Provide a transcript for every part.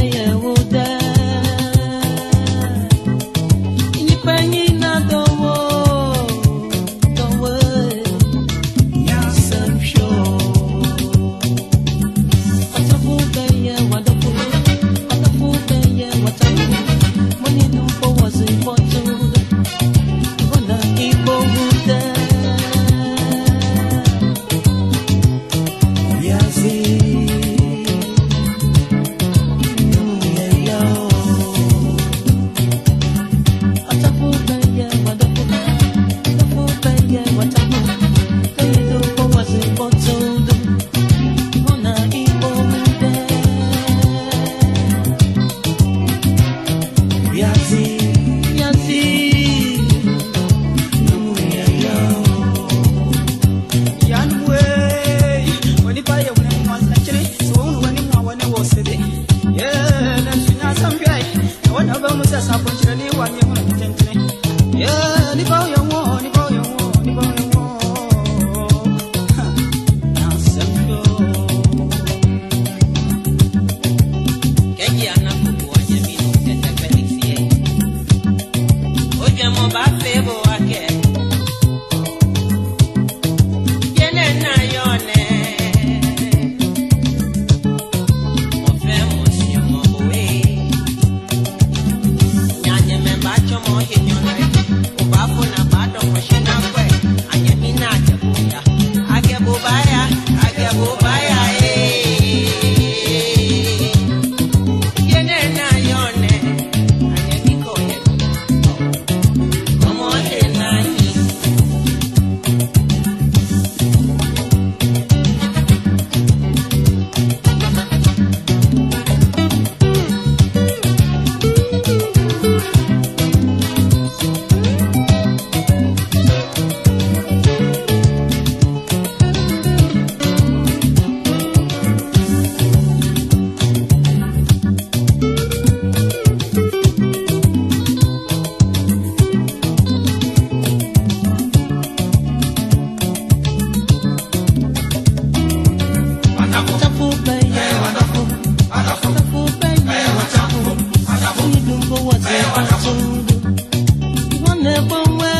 yeah. va a ser. never mind.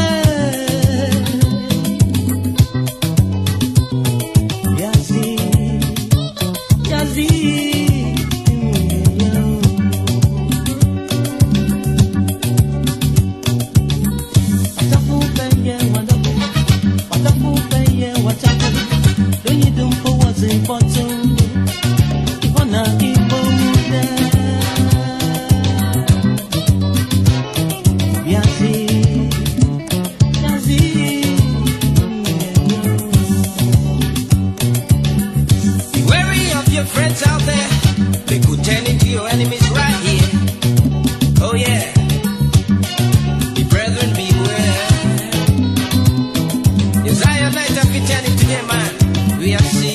They could turn into your enemies right here. Oh yeah. Brethren beware. Man. We are.